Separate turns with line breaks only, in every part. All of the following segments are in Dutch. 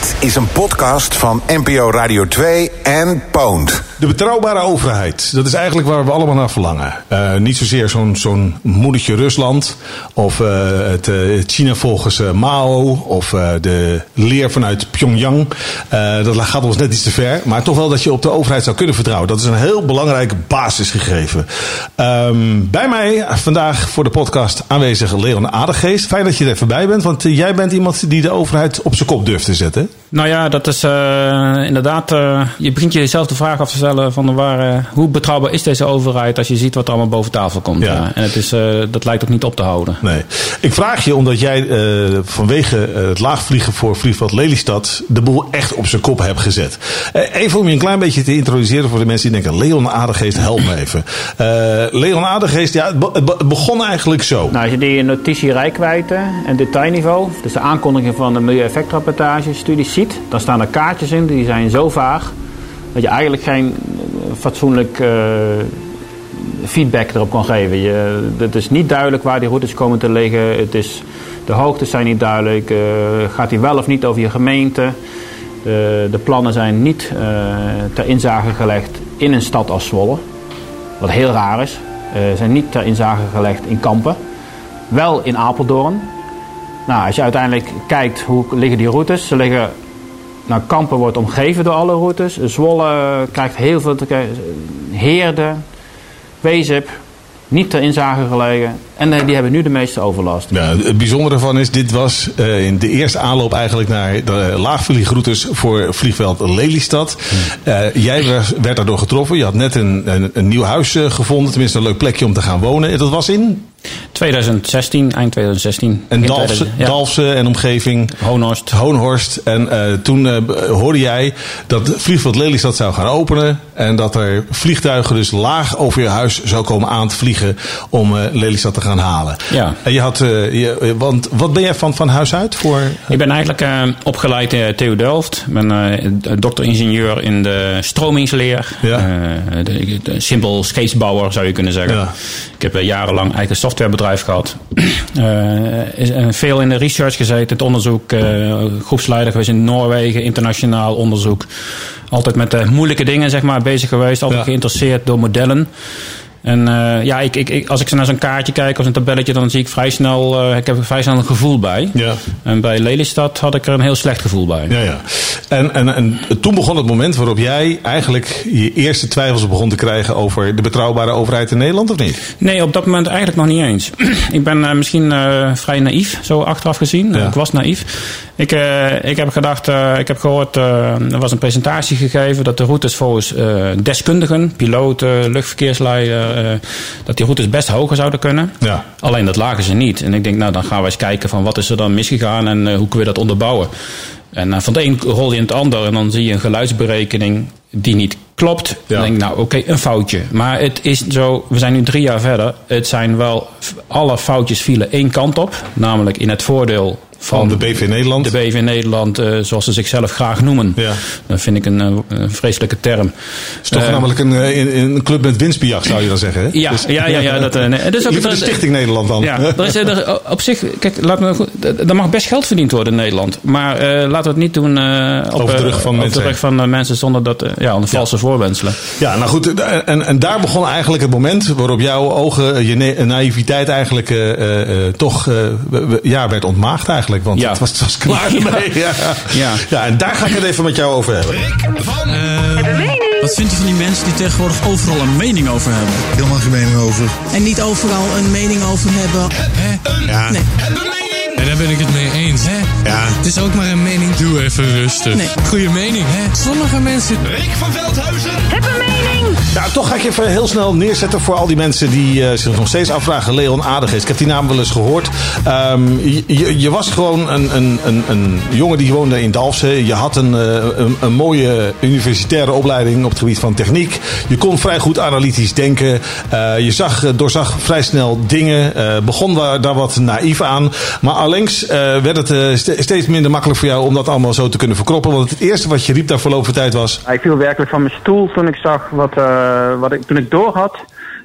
Dit is een podcast van NPO Radio 2 en Poont.
De betrouwbare overheid, dat is eigenlijk waar we allemaal naar verlangen. Uh, niet zozeer zo'n moedertje Rusland of het, uh, het, China volgens Mao of de leer vanuit Pyongyang. dat gaat ons net iets te ver, maar toch wel dat je op de overheid zou kunnen vertrouwen. Dat is een heel belangrijk basisgegeven. Um, bij mij vandaag voor de podcast aanwezig Leon Adegeest. Fijn dat je er even bij bent, want jij bent iemand die de overheid op zijn kop durft te zetten.
Nou ja, dat is inderdaad. je begint jezelf de vraag af te stellen van waar, hoe betrouwbaar is deze overheid als je ziet wat er allemaal boven tafel komt. Ja. En het is, uh, dat lijkt ook niet op te houden.
Nee. Ik vraag je omdat jij uh, vanwege uh, het laagvliegen voor vliegveld Lelystad de boel echt op zijn kop hebt gezet. even om je een klein beetje te introduceren voor de mensen die denken: Leon Aardegeest, help me even. Leon Aardegeest, ja, het, begon eigenlijk zo.
Nou, als je die notitie rijkwijde en detailniveau, dus de aankondiging van de milieueffectrapportage studie ziet, dan staan er kaartjes in die zijn zo vaag dat je eigenlijk geen fatsoenlijk feedback erop kan geven. Je, het is niet duidelijk waar die routes komen te liggen. Het is, de hoogtes zijn niet duidelijk. Uh, gaat hij wel of niet over je gemeente? De, de plannen zijn niet ter inzage gelegd in een stad als Zwolle. Wat heel raar is. Uh, zijn niet ter inzage gelegd in Kampen. Wel in Apeldoorn. Nou, als je uiteindelijk kijkt hoe liggen die routes. Ze liggen nou, Kampen wordt omgeven door alle routes. Zwolle krijgt heel veel te Heerden, Wezep, niet ter inzage gelegen. En die hebben nu de meeste overlast.
Ja, het bijzondere ervan is, dit was uh, in de eerste aanloop eigenlijk naar de laagvliegroutes voor vliegveld Lelystad. Uh, jij werd, werd daardoor getroffen. Je had net een, een, een nieuw huis uh, gevonden, tenminste een leuk plekje om te gaan wonen. Dat was in
2016, eind 2016.
En Dalfse, ja. Dalfse en omgeving.
Hoonhorst.
Hoonhorst. En uh, toen uh, hoorde jij dat vliegveld Lelystad zou gaan openen. En dat er vliegtuigen dus laag over je huis zou komen aan te vliegen om uh, Lelystad te gaan halen.
Ja.
En je had, je, want wat ben jij van, van huis uit voor?
Ik ben eigenlijk opgeleid in TU Delft. Ik ben dokter-ingenieur in de stromingsleer. Ja. De, de, simpel skatesbouwer zou je kunnen zeggen. Ja. Ik heb jarenlang eigen softwarebedrijf gehad. veel in de research gezeten, het onderzoek. Groepsleider geweest in Noorwegen, internationaal onderzoek. Altijd met de moeilijke dingen zeg maar, bezig geweest. Altijd ja. geïnteresseerd door modellen. En uh, ja, ik, ik, als ik naar zo'n kaartje kijk of een tabelletje, dan zie ik vrij snel, uh, ik heb er vrij snel een gevoel bij. Ja. En bij Lelystad had ik er een heel slecht gevoel bij.
Ja, ja. En, en, en toen begon het moment waarop jij eigenlijk je eerste twijfels begon te krijgen over de betrouwbare overheid in Nederland, of niet?
Nee, op dat moment eigenlijk nog niet eens. ik ben uh, misschien vrij naïef, zo achteraf gezien. Ja. Ik was naïef. Ik, ik heb gedacht, ik heb gehoord, er was een presentatie gegeven dat de routes volgens deskundigen, piloten, luchtverkeersleiders, dat die routes best hoger zouden kunnen. Ja. Alleen dat lagen ze niet. En ik denk, nou dan gaan we eens kijken van wat is er dan misgegaan en uh, hoe kunnen we dat onderbouwen. En uh, van de een rol je in het ander en dan zie je een geluidsberekening die niet klopt. Ja. Dan denk ik, nou oké, okay, een foutje. Maar het is zo, we zijn nu drie jaar verder. Het zijn wel, alle foutjes vielen één kant op. Namelijk in het voordeel
van, de BV Nederland.
De BV Nederland, uh, zoals ze zichzelf graag noemen. Ja. Dat vind ik een, uh, een vreselijke term. Het
is toch uh, namelijk een, een, club met winstbejag, zou je dan zeggen? Hè?
Ja, dus, ja, ja, ja. Dat, nee,
dat is ook, de Stichting Nederland dan.
Ja, er is, er, op zich, kijk, laat me, er mag best geld verdiend worden in Nederland. Maar laten we het niet doen op,
Over de rug van
op
mensen.
de rug van mensen zonder dat, ja, onder valse ja. voorwenselen.
Ja, nou goed. En, en daar begon eigenlijk het moment waarop jouw ogen, je naïviteit eigenlijk toch ja, werd ontmaagd eigenlijk. Want
ja.
het was was klaar ermee. Ja. Ja. ja, en daar ga ik het even met jou over hebben.
Van, uh, wat vind je van die mensen die tegenwoordig overal een mening over hebben?
Helemaal geen mening over.
En niet overal een mening over hebben.
Hè?
Ja.
Nee.
En daar ben ik het mee eens, hè?
Ja.
Het is ook maar een mening. Doe even rustig.
Nee.
Goeie mening, hè? Sommige mensen...
Rick van Veldhuizen.
Heb een mening.
Toch ga ik even heel snel neerzetten voor al die mensen die uh, zich nog steeds afvragen. Leon Aardigis. Ik heb die naam wel eens gehoord. Um, je, je, was gewoon een, een, een, een, jongen die woonde in Dalfsen. Je had een, een, een, mooie universitaire opleiding op het gebied van techniek. Je kon vrij goed analytisch denken. Uh, je zag, doorzag vrij snel dingen. Begon daar, daar wat naïef aan. Maar allengs werd het steeds minder makkelijk voor jou om dat allemaal zo te kunnen verkroppen. Want het eerste wat je riep daar verloop van tijd was...
Ik viel werkelijk van mijn stoel toen ik zag wat... wat ik, toen ik doorhad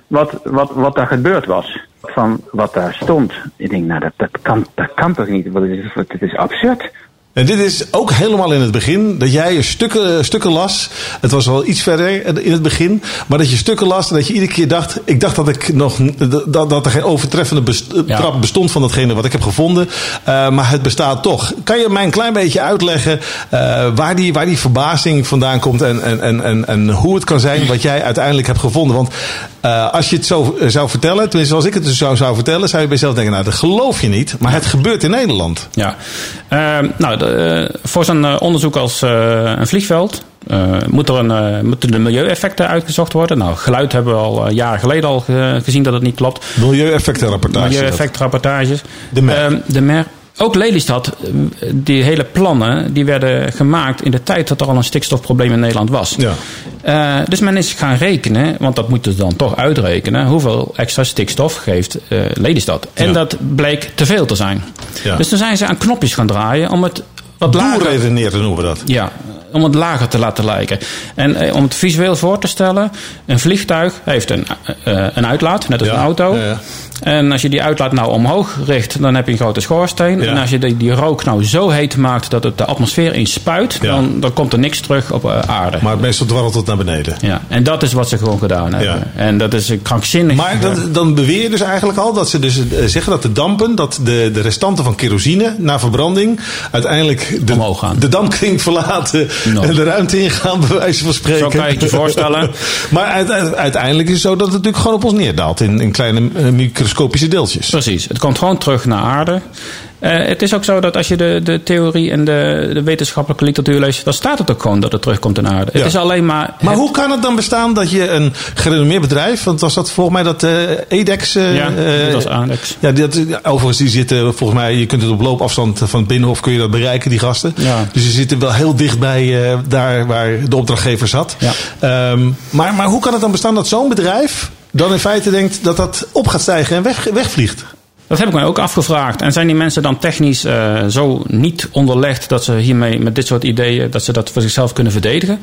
wat, wat, wat daar gebeurd was. Van wat daar stond. Ik denk, nou, dat, dat, kan, dat kan toch niet? Het is, is absurd.
En dit is ook helemaal in het begin, dat jij stukken, stukken las. Het was wel iets verder in het begin. Maar dat je stukken las en dat je iedere keer dacht... Ik dacht dat, ik nog, dat, dat er geen overtreffende best,
Ja.
trap bestond van datgene wat ik heb gevonden. Eh, maar het bestaat toch. Kan je mij een klein beetje uitleggen eh, waar, die, waar die verbazing vandaan komt... En, en, en, en, en hoe het kan zijn wat jij uiteindelijk hebt gevonden? Want eh, als je het zo eh, zou vertellen, tenminste als ik het dus zou, zou vertellen... zou je bij jezelf denken, nou dat geloof je niet. Maar het gebeurt in Nederland.
Ja, Ehm, nou, de, eh, voor zo'n eh, onderzoek als eh, een vliegveld moet er een, moeten de milieueffecten uitgezocht worden. Nou, geluid hebben we al jaren geleden al ge- gezien dat het niet klopt.
Milieueffectenrapportage.
Milieueffectrapportages.
De MER.
Ehm, de MER. Ook Lelystad, die hele plannen, die werden gemaakt in de tijd dat er al een stikstofprobleem in Nederland was.
Ja.
Dus men is gaan rekenen, want dat moeten ze dan toch uitrekenen, hoeveel extra stikstof geeft Lelystad. En
Ja.
dat bleek te veel te zijn.
Ja.
Dus toen zijn ze aan knopjes gaan draaien om het wat
Doelredeneerd noemen we dat.
ja, om het lager te laten lijken. En eh, om het visueel voor te stellen, een vliegtuig heeft een, eh, een uitlaat, net als
Ja,
een auto.
ja, ja.
En als je die uitlaat nou omhoog richt, dan heb je een grote schoorsteen. En als je die, die rook nou zo heet maakt dat het de atmosfeer inspuit,
Ja.
dan, dan komt er niks terug op eh, aarde.
Maar meestal dwarrelt het naar beneden.
ja. En dat is wat ze gewoon gedaan hebben.
Ja.
En dat is krankzinnig.
Maar dan, dan beweer je dus eigenlijk al dat ze dus zeggen dat de dampen, dat de, de restanten van kerosine na verbranding uiteindelijk de,
Omhoog gaan.
de dampkring verlaten
Nou.
en de ruimte ingaan, bij wijze van spreken.
Zo kan je het je voorstellen.
maar uite- uiteindelijk is het zo dat het natuurlijk gewoon op ons neerdaalt in, in kleine eh, microscopische deeltjes.
Precies, het komt gewoon terug naar aarde. Eh, het is ook zo dat als je de, de theorie en de, de wetenschappelijke literatuur leest, dan staat het ook gewoon dat het terugkomt naar aarde.
Ja.
Het is alleen maar.
Maar
het-
hoe kan het dan bestaan dat je een gerenommeerd bedrijf, want was dat volgens mij dat eh, EDEX? eh,
Ja, dat was Adex.
Ja, dat, overigens, die zitten volgens mij, je kunt het op loopafstand van het Binnenhof kun je dat bereiken, die gasten.
Ja.
Dus ze zitten wel heel dicht bij eh, daar waar de opdrachtgever zat.
Ja.
Ehm, maar, maar hoe kan het dan bestaan dat zo'n bedrijf dan in feite denkt dat dat op gaat stijgen en weg, wegvliegt?
Dat heb ik mij ook afgevraagd. En zijn die mensen dan technisch eh, zo niet onderlegd dat ze hiermee met dit soort ideeën dat ze dat voor zichzelf kunnen verdedigen?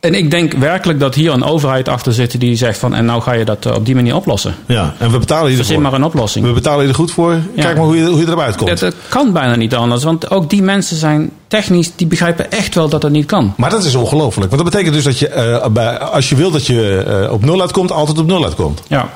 En ik denk werkelijk dat hier een overheid achter zit die zegt van en nou ga je dat eh, op die manier oplossen.
Ja, en we betalen je
Verzin maar een oplossing.
We betalen je er goed voor. Kijk maar hoe je, hoe je eruit komt.
Dat, dat kan bijna niet anders, want ook die mensen zijn technisch, die begrijpen echt wel dat het niet kan.
Maar dat is ongelooflijk. Want dat betekent dus dat je, eh, bij, als je wil dat je op nul uitkomt, altijd op nul uitkomt.
Ja,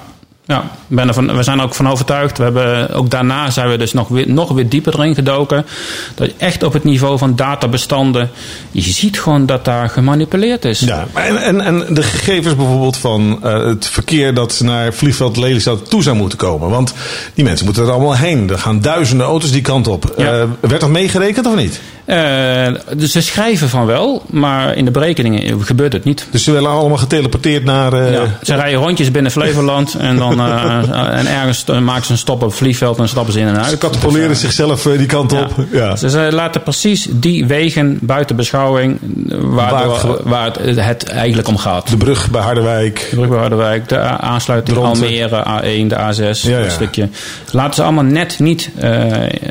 ja ik ben ervan, we zijn er ook van overtuigd. We hebben, ook daarna zijn we dus nog weer, nog weer dieper erin gedoken. Dat je echt op het niveau van databestanden. Je ziet gewoon dat daar gemanipuleerd is.
Ja, en, en, en de gegevens bijvoorbeeld van eh, het verkeer dat naar vliegveld Lelystad toe zou moeten komen. Want die mensen moeten er allemaal heen. Er gaan duizenden auto's die kant op.
Ja.
Eh, werd dat meegerekend of niet?
Eh, dus ze schrijven van wel, maar in de berekeningen gebeurt het niet.
Dus ze werden allemaal geteleporteerd naar... eh,
Ja, ze rijden rondjes binnen Flevoland en dan eh, en ergens maken ze een stop op het vliegveld en stappen ze in en uit.
Ze katapuleren
Dus,
zichzelf die kant
ja.
op. Ja.
Dus ze laten precies die wegen buiten beschouwing waardoor,
Waar het
eigenlijk om gaat.
De brug bij Harderwijk.
De brug bij Harderwijk, de aansluiting. Almere, A1, de A6,
Ja,
dat stukje. Laten ze allemaal net niet,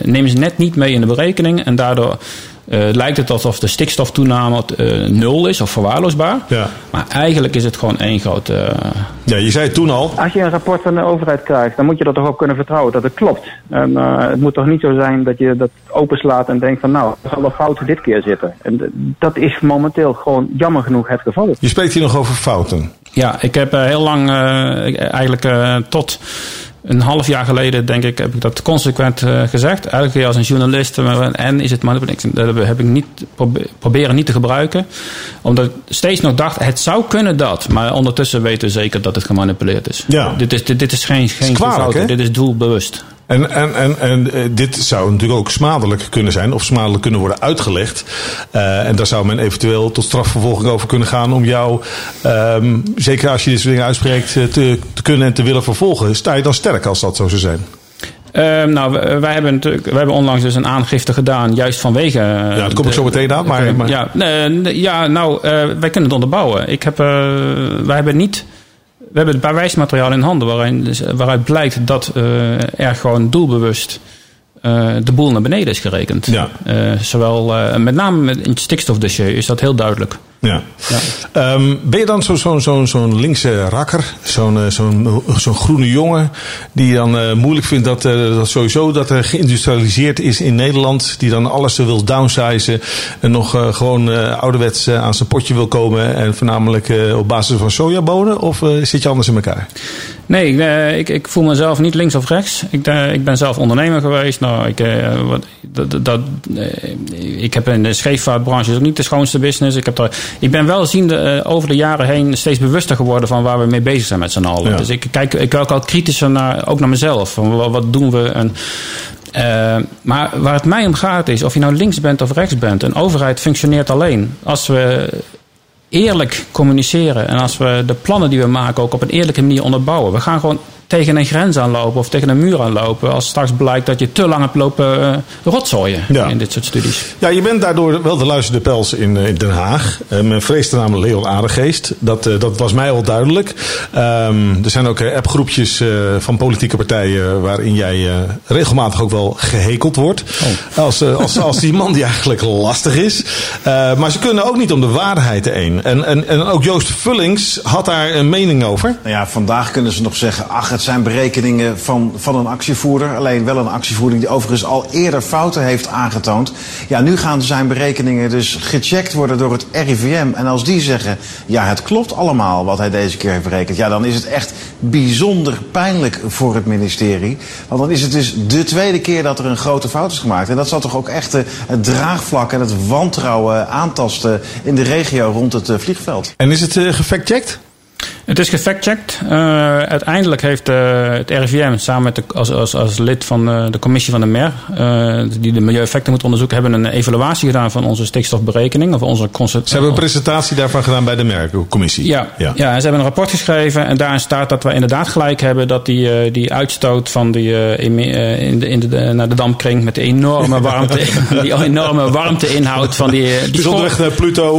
nemen ze net niet mee in de berekening. En daardoor eh, lijkt het alsof de stikstoftoename eh, nul is of verwaarloosbaar.
Ja.
Maar eigenlijk is het gewoon één grote... eh,
ja, je zei het toen al.
Als je een rapport van de overheid krijgt, dan moet je er toch op kunnen vertrouwen dat het klopt. En eh, het moet toch niet zo zijn dat je dat openslaat en denkt van nou, er zal wel fouten dit keer zitten. En dat is momenteel gewoon jammer genoeg het geval.
Je spreekt hier nog over fouten.
Ja, ik heb eh, heel lang, eh, eigenlijk eh, tot een half jaar geleden, denk ik, heb ik dat consequent eh, gezegd. Elke keer als een journalist, eh, en is het manipulatie? Dat heb ik niet, probe- proberen niet te gebruiken. Omdat ik steeds nog dacht, het zou kunnen dat. Maar ondertussen weten we zeker dat het gemanipuleerd is.
Ja.
Dit, is, dit, dit is geen, geen
kwalijk, hè?
dit is doelbewust.
En, en, en, en eh, dit zou natuurlijk ook smadelijk kunnen zijn, of smadelijk kunnen worden uitgelegd. Eh, en daar zou men eventueel tot strafvervolging over kunnen gaan om jou, ehm, zeker als je dit soort dingen uitspreekt, eh, te, te kunnen en te willen vervolgen. Sta je dan sterk als dat zo zou zijn?
Ehm, nou, wij, hebben natuurlijk, wij hebben onlangs dus een aangifte gedaan, juist vanwege.
Ja, daar kom ik zo meteen aan. Maar, maar
Ja, ja nou, wij kunnen het onderbouwen. Ik heb, wij hebben niet. We hebben het bewijsmateriaal in handen waarin, dus, eh, waaruit blijkt dat eh, er gewoon doelbewust eh, de boel naar beneden is gerekend.
Ja.
Zowel, met name met in het stikstofdossier is dat heel duidelijk.
Ja. Ehm, ben je dan zo'n zo, zo, zo'n linkse rakker, zo'n eh, zo'n zo'n groene jongen, die dan eh, moeilijk vindt dat, eh, dat sowieso dat er geïndustrialiseerd is in Nederland, die dan alles wil downsizen en nog gewoon ouderwets aan zijn potje wil komen en voornamelijk op basis van sojabonen? Of zit je anders in elkaar?
Nee, ik, ik, voel mezelf niet links of rechts. Ik, ik ben zelf ondernemer geweest. Nou, ik, wat, dat, dat, ik heb in de scheepvaartbranche ook niet de schoonste business. Ik heb er, ik ben wel ziende, uh, over de jaren heen steeds bewuster geworden van waar we mee bezig zijn met z'n allen. Dus ik kijk, ik kijk ook kritischer naar, ook naar mezelf. Van wat, doen we? En, uh, maar waar het mij om gaat is of je nou links bent of rechts bent. Een overheid functioneert alleen als we eerlijk communiceren en als we de plannen die we maken ook op een eerlijke manier onderbouwen. We gaan gewoon tegen een grens aanlopen of tegen een muur aanlopen. Als straks blijkt dat je te lang hebt lopen uh, rotzooien in dit soort studies.
Ja, je bent daardoor wel de luisterde pels in, eh, in Den Haag. Uh, men vreest de naam Leon Aardegeest. Dat, uh, dat was mij al duidelijk. Um, er zijn ook appgroepjes van politieke partijen waarin jij regelmatig ook wel gehekeld wordt. Oh. Als, als, als die man die eigenlijk lastig is. maar ze kunnen ook niet om de waarheid heen. En, en, en ook Joost Vullings had daar een mening over.
Nou ja, vandaag kunnen ze nog zeggen, ach het zijn berekeningen van, van een actievoerder. Alleen wel een actievoerder die overigens al eerder fouten heeft aangetoond. Ja, nu gaan zijn berekeningen dus gecheckt worden door het RIVM. En als die zeggen, ja, het klopt allemaal wat hij deze keer heeft berekend. Ja, dan is het echt bijzonder pijnlijk voor het ministerie. Want dan is het dus de tweede keer dat er een grote fout is gemaakt. En dat zal toch ook echt het draagvlak en het wantrouwen aantasten in de regio rond het eh, vliegveld.
En is het uh, gefactcheckt?
Het is gefactcheckt. Uh, uiteindelijk heeft uh, het RIVM samen met de, als, als, als lid van uh, de commissie van de MER, die de milieueffecten moet onderzoeken, hebben een evaluatie gedaan van onze stikstofberekening. Of onze
Ze hebben een presentatie daarvan gedaan bij de MER-commissie.
Ja, ja. ja, en ze hebben een rapport geschreven en daarin staat dat we inderdaad gelijk hebben dat die, die uitstoot van die, in, in de, in de, naar de dampkring met de enorme warmte, die enorme warmteinhoud van die, die,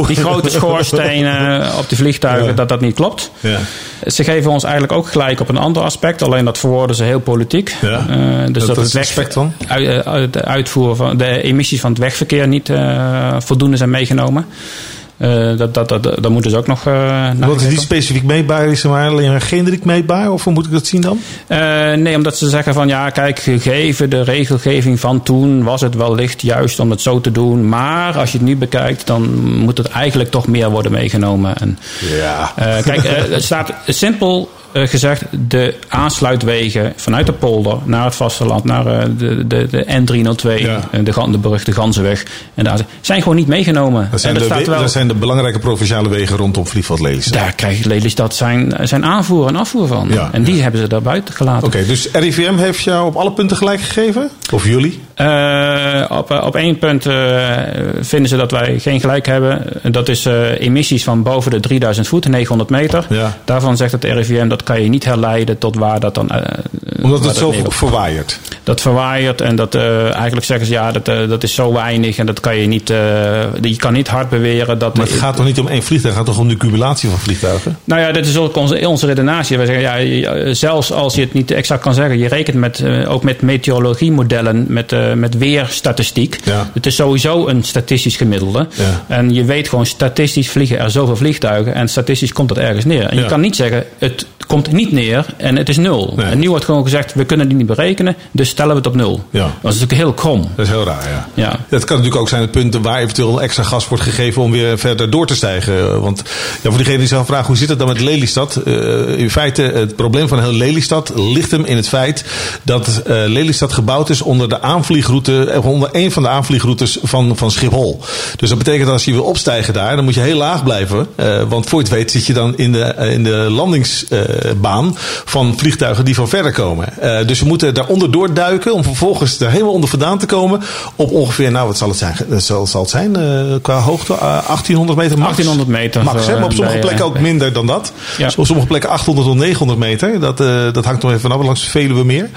die grote schoorstenen op de vliegtuigen, ja. dat dat niet klopt. Ja. Ze geven ons eigenlijk ook gelijk op een ander aspect, alleen dat verwoorden ze heel politiek.
Ja. Uh, dus dat, dat het
aspect dan? Uit, de uitvoer van de emissies van het wegverkeer niet uh, voldoende zijn meegenomen. Uh, dat, dat, dat, dat moeten ze ook nog. Uh,
Wat is die specifiek meetbaar? Is er maar alleen generiek meetbaar? Of hoe moet ik dat zien dan?
Uh, nee, omdat ze zeggen van ja, kijk, gegeven de regelgeving van toen was het wellicht juist om het zo te doen. Maar als je het nu bekijkt, dan moet het eigenlijk toch meer worden meegenomen. En,
ja.
kijk, het staat simpel gezegd, de aansluitwegen vanuit de polder naar het vasteland, naar uh, de, de, de N302, ja. Eh, de, de beruchte Ganzenweg, en daar zijn gewoon niet meegenomen.
Dat zijn, dat de, wel, dat zijn de belangrijke provinciale wegen rondom vliegveld Lelystad.
Daar krijgt Lelystad zijn, zijn aanvoer en afvoer van. Ja, en die ja. hebben ze daar buiten gelaten.
Oké, okay, dus RIVM heeft jou op alle punten gelijk gegeven? Of jullie?
Uh, op, op één punt vinden ze dat wij geen gelijk hebben. Dat is emissies van boven de 3000 voet, 900 meter. Daarvan zegt het RIVM dat kan je niet herleiden tot waar dat dan. Uh,
Omdat het zo verwaaiert.
Dat verwaaiert en dat uh, eigenlijk zeggen ze ja, dat, uh, dat is zo weinig en dat kan je niet. je kan niet hard beweren dat.
Maar het gaat toch niet om één vliegtuig, het gaat toch om de cumulatie van vliegtuigen?
Nou ja, dit is ook onze, onze redenatie. Wij zeggen ja, zelfs als je het niet exact kan zeggen, je rekent met, ook met meteorologiemodellen, met, met weerstatistiek.
Ja.
Het is sowieso een statistisch gemiddelde.
Ja.
En je weet gewoon, statistisch vliegen er zoveel vliegtuigen en statistisch komt dat ergens neer. En je kan niet zeggen, het komt niet neer en het is nul.
Nee.
En nu wordt gewoon gezegd, we kunnen die niet berekenen, dus stellen we het op nul.
Ja.
Dat is natuurlijk heel krom.
Dat is heel raar, ja.
Ja.
Het kan natuurlijk ook zijn het punt waar eventueel extra gas wordt gegeven om weer verder door te stijgen. Want ja, voor diegene die zich afvragen, hoe zit het dan met Lelystad? Uh, in feite, het probleem van heel Lelystad ligt hem in het feit dat uh, Lelystad gebouwd is onder de aanvliegroute, onder een van de aanvliegroutes van, van Schiphol. Dus dat betekent dat als je wil opstijgen daar, dan moet je heel laag blijven. Uh, want voor je het weet zit je dan in de, in de landingsbaan van vliegtuigen die van verder komen. Uh, dus we moeten daaronder doorduiken om vervolgens er helemaal onder vandaan te komen. Op ongeveer, nou wat zal het zijn? Zal, zal het zijn qua hoogte? Uh, 1800 meter max?
1800 meter.
Max, hè? Maar op sommige plekken ook minder dan dat.
Ja.
Op sommige plekken 800 tot 900 meter. Dat, dat hangt nog even vanaf langs Veluwe meer.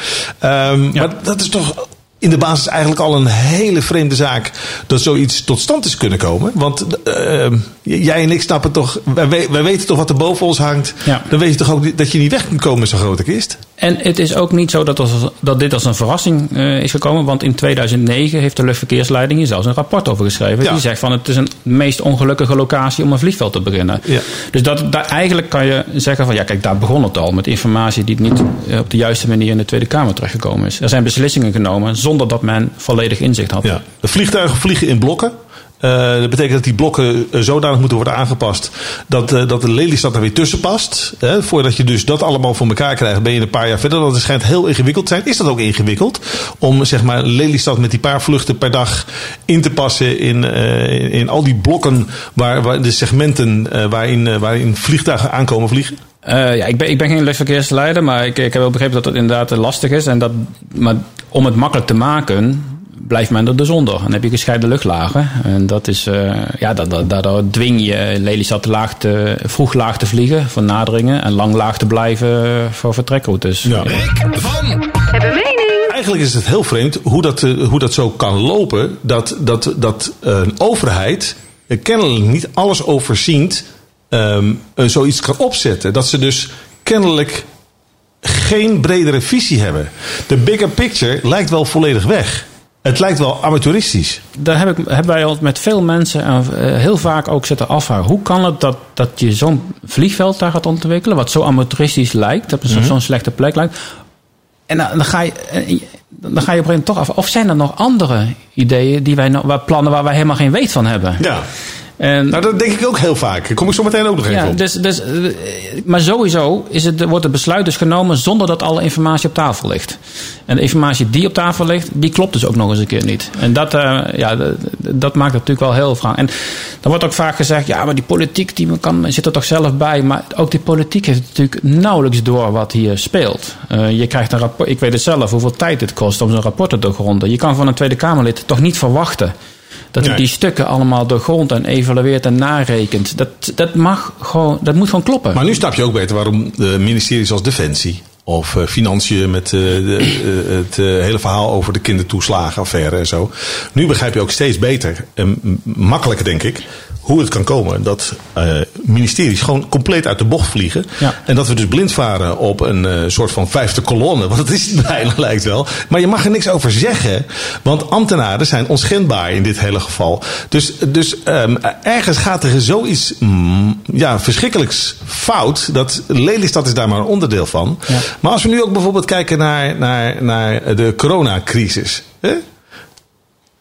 Um,
Ja.
Maar dat is toch in de basis eigenlijk al een hele vreemde zaak dat zoiets tot stand is kunnen komen. Want uh, jij en ik snappen toch, wij, wij weten toch wat er boven ons hangt.
Ja.
Dan weet je toch ook dat je niet weg kunt komen met zo'n grote kist?
En het is ook niet zo dat, als, dat dit als een verrassing uh, is gekomen. Want in 2009 heeft de luchtverkeersleiding hier zelfs een rapport over geschreven. Die zegt van het is een meest ongelukkige locatie om een vliegveld te beginnen. Ja. Dus dat, daar, eigenlijk kan je zeggen van ja kijk daar begon het al. Met informatie die niet op de juiste manier in de Tweede Kamer terechtgekomen is. Er zijn beslissingen genomen zonder dat men volledig inzicht had.
Ja. De vliegtuigen vliegen in blokken. Uh, dat betekent dat die blokken uh, zodanig moeten worden aangepast dat, uh, dat de Lelystad er weer tussen past. voordat je dus dat allemaal voor elkaar krijgt, ben je een paar jaar verder. Dat schijnt heel ingewikkeld te zijn. Is dat ook ingewikkeld? Om zeg maar Lelystad met die paar vluchten per dag in te passen in, in, in, al die blokken waar, waar de segmenten waarin, waarin vliegtuigen aankomen vliegen?
ja, ik ben, ik ben geen luchtverkeersleider, maar ik, ik heb wel begrepen dat het inderdaad lastig is. En dat, maar om het makkelijk te maken, blijft men er dus onder. Dan heb je gescheiden luchtlagen. En dat is, uh, ja, daardoor dwing je Lelystad laag te, vroeg laag te vliegen voor naderingen. En lang laag te blijven voor vertrekroutes. Ja. Rick van
Hebben mening. Eigenlijk is het heel vreemd hoe dat, uh, hoe dat zo kan lopen. Dat, dat, dat uh, een overheid kennelijk niet alles overziend um, zoiets kan opzetten. Dat ze dus kennelijk geen bredere visie hebben. De bigger picture lijkt wel volledig weg. Het lijkt wel amateuristisch.
Daar heb ik, hebben wij al met veel mensen uh, heel vaak ook zitten afvragen. Hoe kan het dat, dat je zo'n vliegveld daar gaat ontwikkelen, wat zo amateuristisch lijkt, dat het mm zo'n slechte plek lijkt. En dan, dan, ga je, eh, dan ga je op een gegeven moment toch af. Of zijn er nog andere ideeën, die wij waar, plannen waar wij helemaal geen weet van hebben?
Ja. En, nou, dat denk ik ook heel vaak. Daar kom ik zo meteen ook nog even ja, op.
Dus, dus, eh, maar sowieso is het, wordt het besluit dus genomen zonder dat alle informatie op tafel ligt. En de informatie die op tafel ligt, die klopt dus ook nog eens een keer niet. En dat, uh, ja, dat, dat maakt het natuurlijk wel heel vraag. En dan wordt ook vaak gezegd, ja, maar die politiek die kan, zit er toch zelf bij. Maar ook die politiek heeft natuurlijk nauwelijks door wat hier speelt. Uh, je krijgt een rapport, ik weet het zelf, hoeveel tijd het kost om zo'n rapport te doorgronden. Je kan van een Tweede Kamerlid toch niet verwachten dat hij die stukken allemaal doorgrond en evalueert en narekent. Dat, dat, mag gewoon, dat moet gewoon kloppen.
Maar nu snap je ook beter waarom de ministeries als Defensie of uh, financiën met uh, de, uh, het hele verhaal over de kindertoeslagenaffaire en zo. Nu begrijp je ook steeds beter en makkelijker, denk ik, hoe het kan komen dat uh, ministeries gewoon compleet uit de bocht vliegen. Ja. En dat we dus blind varen op een uh, soort van vijfde kolonne. Want dat is het bijna lijkt wel. Maar je mag er niks over zeggen. Want ambtenaren zijn onschendbaar in dit hele geval. Dus, dus um, ergens gaat er zoiets mm, ja, verschrikkelijks fout. Dat Lelystad is daar maar een onderdeel van. Ja. Maar als we nu ook bijvoorbeeld kijken naar, naar, naar de coronacrisis. Hè?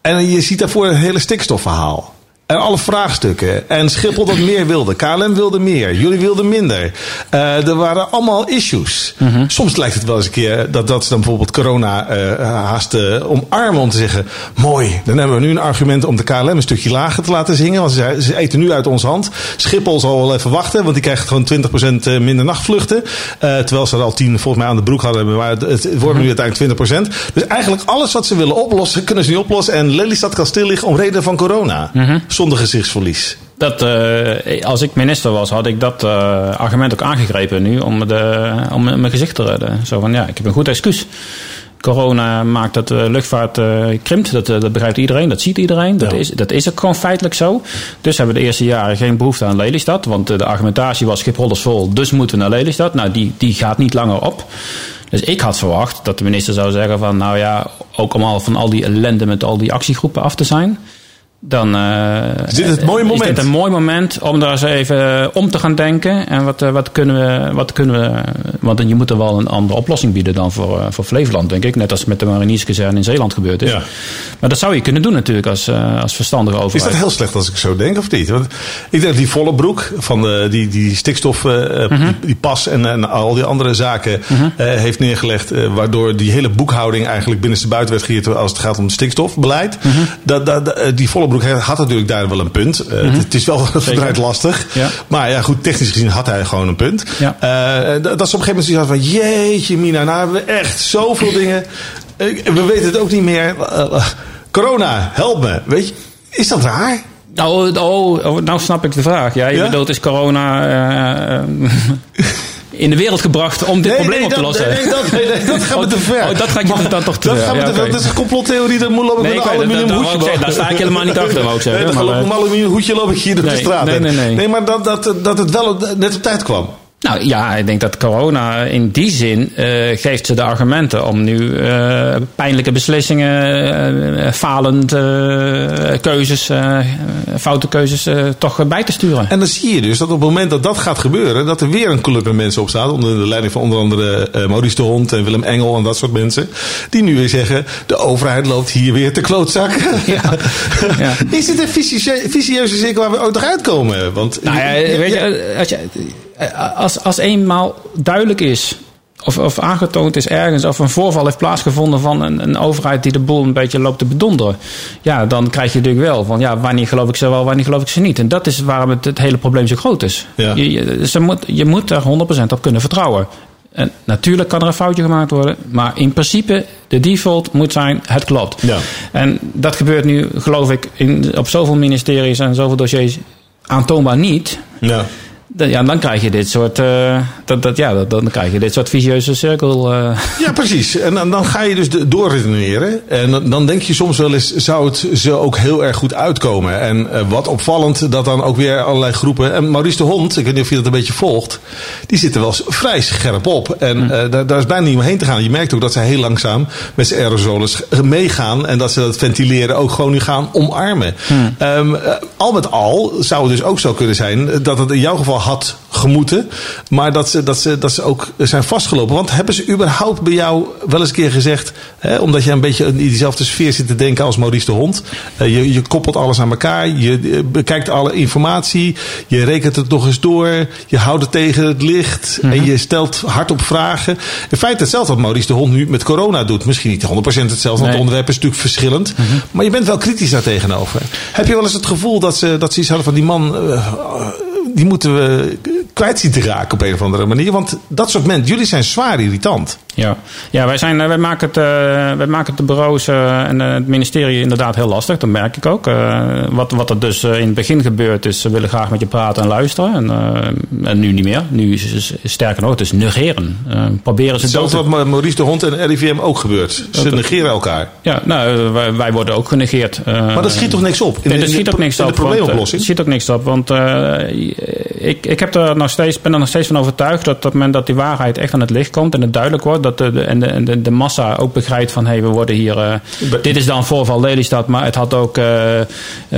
En je ziet daarvoor een hele stikstofverhaal. En alle vraagstukken. En Schiphol dat meer wilde. KLM wilde meer. Jullie wilden minder. Uh, er waren allemaal issues. -hmm. Soms lijkt het wel eens een keer dat, dat ze dan bijvoorbeeld corona uh, haast omarmen om te zeggen... mooi, dan hebben we nu een argument om de KLM een stukje lager te laten zingen. Want ze, ze eten nu uit onze hand. Schiphol zal wel even wachten, want die krijgt gewoon 20% minder nachtvluchten. terwijl ze er al 10 volgens mij aan de broek hadden. Maar het, het worden nu uiteindelijk 20%. Dus eigenlijk alles wat ze willen oplossen, kunnen ze niet oplossen. En Lelystad kan stil liggen om reden van corona. -hmm zonder gezichtsverlies.
Dat, uh, als ik minister was, had ik dat uh, argument ook aangegrepen nu om, de, om mijn gezicht te redden. Zo van ja, ik heb een goed excuus. Corona maakt dat de luchtvaart uh, krimpt. Dat, dat begrijpt iedereen, dat ziet iedereen. Dat, ja. is, dat is ook gewoon feitelijk zo. Dus hebben we de eerste jaren geen behoefte aan Lelystad. Want de argumentatie was Schiphol is vol, dus moeten we naar Lelystad. Nou, die, die gaat niet langer op. Dus ik had verwacht dat de minister zou zeggen van... nou ja, ook om al van al die ellende met al die actiegroepen af te zijn dan uh,
is dit het mooie moment.
Is dit een mooi moment om daar eens even om te gaan denken. En wat, uh, wat, kunnen we, wat kunnen we. Want je moet er wel een andere oplossing bieden dan voor, voor Flevoland, denk ik. Net als met de marinierskazerne in Zeeland gebeurd is. Ja. Maar dat zou je kunnen doen natuurlijk als, als verstandige overheid.
Is dat heel slecht als ik zo denk of niet? Want ik denk die volle broek van de, die, die stikstof, -hmm. die, die, pas en, en al die andere zaken -hmm. heeft neergelegd. waardoor die hele boekhouding eigenlijk binnen de buiten werd gegeerd als het gaat om stikstofbeleid. -hmm. dat, dat, die volle Broek had natuurlijk daar wel een punt. Uh, mm -hmm. Het is wel verdraaid lastig. Ja. Maar ja, goed, technisch gezien had hij gewoon een punt. Ja. Uh, dat ze op een gegeven moment van... Jeetje Mina, nou hebben we echt zoveel dingen. we weten het ook niet meer. Uh, corona, help me. Weet je, is dat raar?
Oh, oh, oh, nou snap ik de vraag. Ja, je ja? bedoelt, is corona in de wereld gebracht om dit
nee,
probleem
nee,
op te lossen.
Nee, dat, nee, dat gaat me te ver.
Oh, dat ga je dan toch te
dat ver. Ja, okay. Dat is een complottheorie. Dat moet lopen met een aluminium hoedje.
Daar sta ik helemaal niet achter, wou ik zeggen.
Nee, maar, een aluminium hoedje loop ik hier door de straat. Nee, nee, nee. Nee, maar dat, dat, dat het wel net op tijd kwam.
Nou ja, ik denk dat corona in die zin uh, geeft ze de argumenten om nu uh, pijnlijke beslissingen, uh, falend keuzes, foute keuzes toch bij te sturen.
En dan zie je dus dat op het moment dat dat gaat gebeuren, dat er weer een club met mensen opstaat, onder de leiding van onder andere Maurice de Hond en Willem Engel en dat soort mensen, die nu weer zeggen, de overheid loopt hier weer te klootzak. Ja. ja. Is dit een vicieuze cirkel waar we ook nog uitkomen? Want,
nou ja, weet je, als je eh, als, als eenmaal duidelijk is of, of aangetoond is ergens of een voorval heeft plaatsgevonden van een, een, overheid die de boel een beetje loopt te bedonderen. Ja, dan krijg je natuurlijk wel van ja, wanneer geloof ik ze wel, wanneer geloof ik ze niet. En dat is waarom het, het hele probleem zo groot is. Ja. Je, je, ze moet, je moet er 100% op kunnen vertrouwen. En natuurlijk kan er een foutje gemaakt worden, maar in principe de default moet zijn: het klopt. Ja. En dat gebeurt nu, geloof ik, in, op zoveel ministeries en zoveel dossiers aantoonbaar niet. Ja ja, dan krijg je dit soort, uh, dat, dat, ja, dat, dan krijg je dit soort visieuze cirkel. Uh.
Ja, precies. En dan, dan ga je dus doorredeneren. En dan denk je soms wel eens, zou het ze ook heel erg goed uitkomen? En uh, wat opvallend, dat dan ook weer allerlei groepen. En Maurice de Hond, ik weet niet of je dat een beetje volgt, die zitten wel vrij scherp op. En hm. daar, daar, is bijna niet meer heen te gaan. Je merkt ook dat ze heel langzaam met z'n aerosolen meegaan. En dat ze dat ventileren ook gewoon nu gaan omarmen. Hm. Um, al met al zou het dus ook zo kunnen zijn dat het in jouw geval had gemoeten. Maar dat ze, dat, ze, dat ze ook zijn vastgelopen. Want hebben ze überhaupt bij jou wel eens een keer gezegd. Hè, omdat je een beetje in diezelfde sfeer zit te denken als Maurice de Hond. Uh, je, je koppelt alles aan elkaar. Je bekijkt alle informatie. Je rekent het nog eens door. Je houdt het tegen het licht. En mhm. je stelt hardop vragen. In feite hetzelfde wat Maurice de Hond nu met corona doet. Misschien niet 100% hetzelfde. Want het onderwerp is natuurlijk verschillend. Mhm. Maar je bent wel kritisch daar tegenover. Heb je wel eens het gevoel dat ze, dat ze iets hadden van die man. Uh, die moeten we kwijt zien te raken op een of andere manier. Want dat soort mensen, jullie zijn zwaar irritant.
Ja, ja wij, zijn, wij, maken het, uh, wij maken de bureaus uh, en het ministerie inderdaad heel lastig. Dat merk ik ook. Wat, wat er dus in het begin gebeurt is, ze willen graag met je praten en luisteren. En, en nu niet meer. Nu is het sterker nog, het is negeren. proberen ze
dat wat Maurice de Hond en RIVM ook gebeurt. Ze negeren elkaar.
Ja, nou, wij, wij worden ook genegeerd.
maar dat schiet toch niks op?
In, nee, dat schiet ook niks op. De probleemoplossing? schiet ook niks op, want ik, ik heb er nog steeds, ben er nog steeds van overtuigd dat op het moment dat die waarheid echt aan het licht komt en het duidelijk wordt, dat de, en, de, de, de massa ook begrijpt van hé, hey, we worden hier. Uh, dit is dan voorval Lelystad, maar het had ook uh,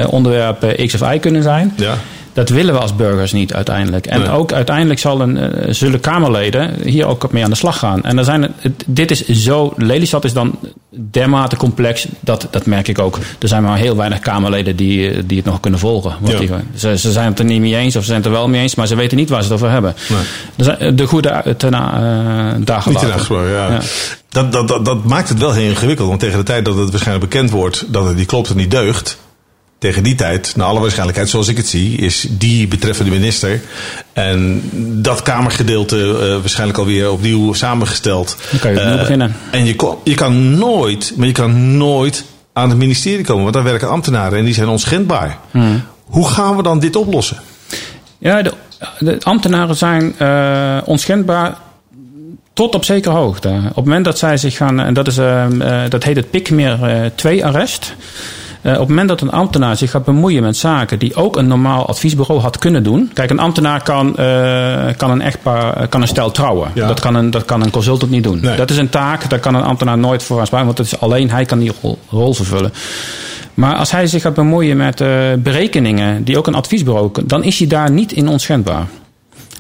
onderwerp X of Y kunnen zijn. Ja. Dat willen we als burgers niet uiteindelijk. En ook uiteindelijk zal een, uh, zullen Kamerleden hier ook mee aan de slag gaan. En dan zijn het, dit is zo. Lelystad is dan dermate complex. Dat, dat merk ik ook. Er zijn maar heel weinig Kamerleden die, die het nog kunnen volgen. Ja. Die, ze, ze zijn het er niet mee eens of ze zijn het er wel mee eens, maar ze weten niet waar ze het over hebben. Nee. de goede ten, uh, dagen
Niet ja. ja. Dat, dat, dat, dat maakt het wel heel ingewikkeld. Want tegen de tijd dat het waarschijnlijk bekend wordt dat het die klopt en niet deugt tegen die tijd, naar alle waarschijnlijkheid zoals ik het zie, is die betreffende minister en dat Kamergedeelte uh, waarschijnlijk alweer opnieuw samengesteld.
Dan kan je opnieuw uh, beginnen.
En je, je kan nooit, maar je kan nooit aan het ministerie komen, want daar werken ambtenaren en die zijn onschendbaar. Hmm. Hoe gaan we dan dit oplossen?
Ja, de, de ambtenaren zijn uh, onschendbaar tot op zekere hoogte. Op het moment dat zij zich gaan, en dat, is, dat heet het PICMER 2-arrest. Uh, op het moment dat een ambtenaar zich gaat bemoeien met zaken die ook een normaal adviesbureau had kunnen doen. Kijk, een ambtenaar kan, uh, kan een echtpaar, eh, kan een stel trouwen. Ja. Dat, kan een, dat kan een consultant niet doen. Nee. Dat is een taak, daar kan een ambtenaar nooit voor aanspraak, want het is alleen hij kan die rol, rol vervullen. Maar als hij zich gaat bemoeien met uh, berekeningen die ook een adviesbureau, dan is hij daar niet in onschendbaar.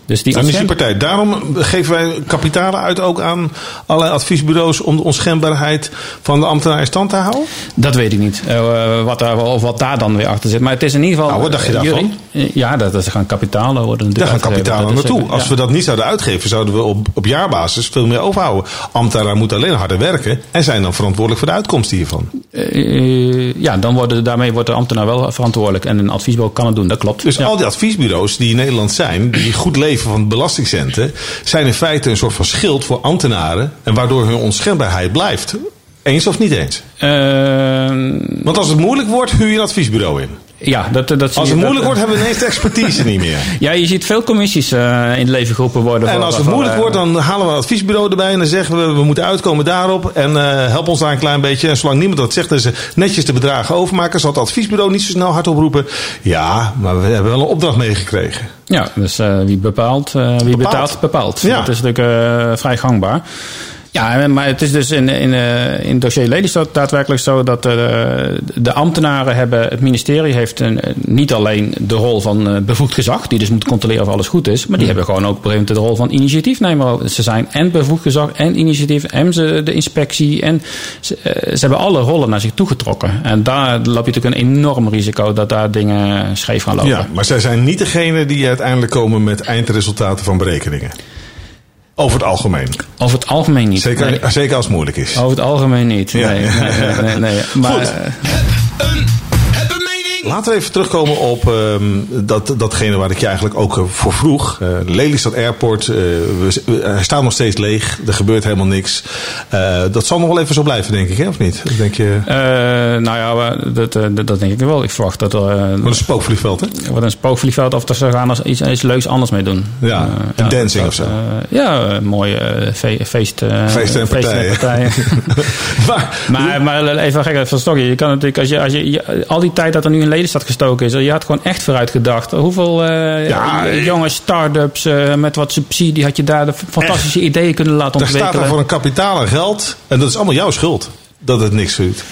Dus die partij. Daarom geven wij kapitalen uit ook aan allerlei adviesbureaus om de onschendbaarheid van de ambtenaar in stand te houden?
Dat weet ik niet. Uh, wat daar, of wat daar dan weer achter zit. Maar het is in ieder geval.
Nou, wat dacht je daarvan?
ja, dat, dat gaan kapitalen worden.
Daar gaan kapitalen naartoe. Als we dat niet zouden uitgeven, zouden we op, op jaarbasis veel meer overhouden. Ambtenaren moeten alleen harder werken en zijn dan verantwoordelijk voor de uitkomsten hiervan.
Uh, ja, dan worden, daarmee wordt de ambtenaar wel verantwoordelijk en een adviesbureau kan het doen. Dat klopt.
Dus al die adviesbureaus die in Nederland zijn, die goed leven van belastingcenten zijn in feite een soort van schild voor ambtenaren en waardoor hun onschendbaarheid blijft. Eens of niet eens?
Ehm,
Want als het moeilijk wordt, huur je een adviesbureau in.
Ja, dat, dat zie
Als
je-
het moeilijk
dat-
wordt, hebben we ineens de expertise niet meer.
Ja, je ziet veel commissies eh, in het leven geroepen worden.
En
voor-
als het moeilijk
eh,
wordt, dan halen we een adviesbureau erbij en dan zeggen we, we moeten uitkomen daarop en eh, help ons daar een klein beetje. En zolang niemand dat zegt, dan ze netjes de bedragen overmaken, zal het adviesbureau niet zo snel hardop roepen. Ja, maar we hebben wel een opdracht meegekregen.
Ja, dus eh, wie bepaalt, eh, wie betaalt, bepaalt.
Ja.
Dat is natuurlijk eh, vrij gangbaar. Ja, maar het is dus in, in, eh, in het dossier Lelystad daadwerkelijk zo dat eh, de ambtenaren hebben, het ministerie heeft een, niet alleen de rol van eh, bevoegd gezag, die dus moet controleren of alles goed is, maar die hebben gewoon ook op een gegeven moment de rol van initiatiefnemer. Ze zijn en bevoegd gezag en initiatief en ze, de inspectie en ze, eh, ze hebben alle rollen naar zich toegetrokken. En daar loop je natuurlijk een enorm risico dat daar dingen scheef gaan lopen.
Ja, maar zij zijn niet degene die uiteindelijk komen met eindresultaten van berekeningen. Over het algemeen.
Over het algemeen niet.
Zeker,
Nee.
zeker als het moeilijk is.
Over het algemeen niet.
Ja.
Nee, nee, nee. Maar,
Goed.
eh,
Laten we even terugkomen op ehm, dat, datgene waar ik je eigenlijk ook eh, voor vroeg. Eh Lelystad Airport, eh, we, hij staat nog steeds leeg. Er gebeurt helemaal niks. Dat zal nog wel even zo blijven, denk ik, hè? of niet? Denk je,
nou ja, dat, dat, dat denk ik wel. Ik verwacht dat
wat een spookvliegveld, hè?
wordt een spookvliegveld of dat ze gaan er iets, iets leuks anders mee doen.
Ja, een dancing
dat,
of zo.
ja, mooie fe- feest,
Feesten en partijen.
partijen.
maar,
Maar, maar even gek van stokje. Je kan natuurlijk, als je, als je, je- al die tijd dat er nu in Lelystad gestoken is, je had gewoon echt vooruit gedacht. Hoeveel eh,
Ja, eh,
jonge start-ups eh, met wat subsidie had je daar de fantastische ideeën kunnen laten
daar staat
ontwikkelen?
er voor een kapitaal aan geld. En dat is allemaal jouw schuld. Dat het niks doet.